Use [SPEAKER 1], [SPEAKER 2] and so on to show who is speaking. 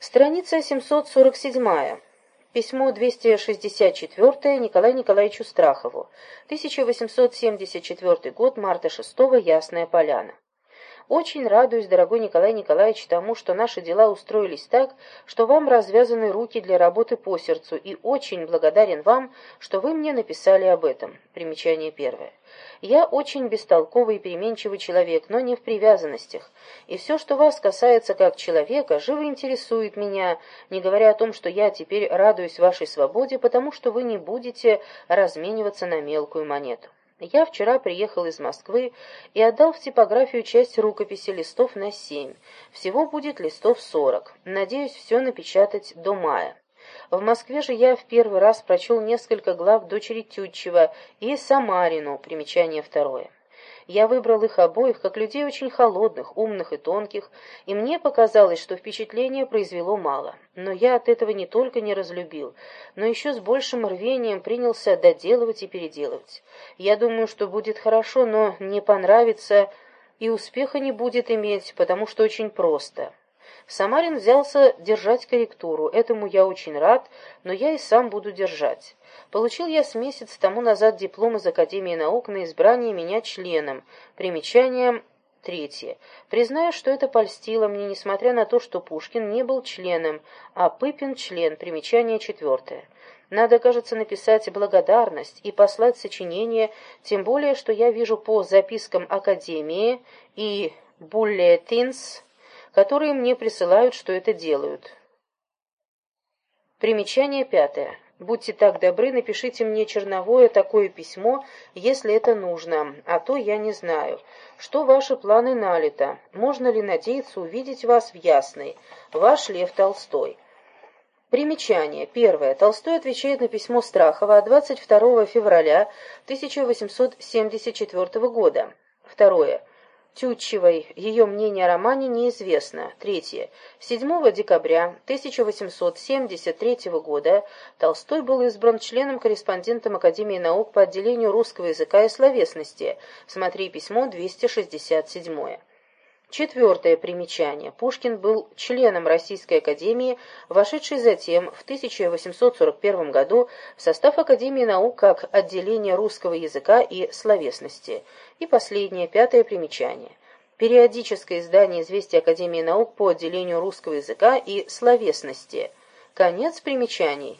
[SPEAKER 1] Страница 747. Письмо 264 Николаю Николаевичу Страхову. 1874 год, марта 6 Ясная Поляна. Очень радуюсь, дорогой Николай Николаевич, тому, что наши дела устроились так, что вам развязаны руки для работы по сердцу, и очень благодарен вам, что вы мне написали об этом. Примечание первое. Я очень бестолковый и переменчивый человек, но не в привязанностях, и все, что вас касается как человека, живо интересует меня, не говоря о том, что я теперь радуюсь вашей свободе, потому что вы не будете размениваться на мелкую монету. Я вчера приехал из Москвы и отдал в типографию часть рукописи листов на семь. Всего будет листов сорок. Надеюсь все напечатать до мая. В Москве же я в первый раз прочел несколько глав дочери Тютчева и Самарину, примечание второе. Я выбрал их обоих как людей очень холодных, умных и тонких, и мне показалось, что впечатление произвело мало. Но я от этого не только не разлюбил, но еще с большим рвением принялся доделывать и переделывать. Я думаю, что будет хорошо, но не понравится и успеха не будет иметь, потому что очень просто. Самарин взялся держать корректуру. Этому я очень рад, но я и сам буду держать. Получил я с месяц тому назад диплом из Академии наук на избрание меня членом. Примечанием Третье. Признаю, что это польстило мне, несмотря на то, что Пушкин не был членом, а Пыпин член. Примечание четвертое. Надо, кажется, написать благодарность и послать сочинение, тем более, что я вижу по запискам Академии и Буллетинс которые мне присылают, что это делают. Примечание пятое. Будьте так добры, напишите мне черновое такое письмо, если это нужно, а то я не знаю. Что ваши планы налито? Можно ли надеяться увидеть вас в Ясной? Ваш Лев Толстой. Примечание. Первое. Толстой отвечает на письмо Страхова 22 февраля 1874 года. Второе. Тютчевой. Ее мнение о романе неизвестно. Третье. 7 декабря 1873 года Толстой был избран членом-корреспондентом Академии наук по отделению русского языка и словесности. Смотри письмо 267. Четвертое примечание. Пушкин был членом Российской академии, вошедшей затем в 1841 году в состав Академии наук как отделение русского языка и словесности. И последнее, пятое примечание. Периодическое издание «Известия Академии наук» по отделению русского языка и словесности. Конец примечаний.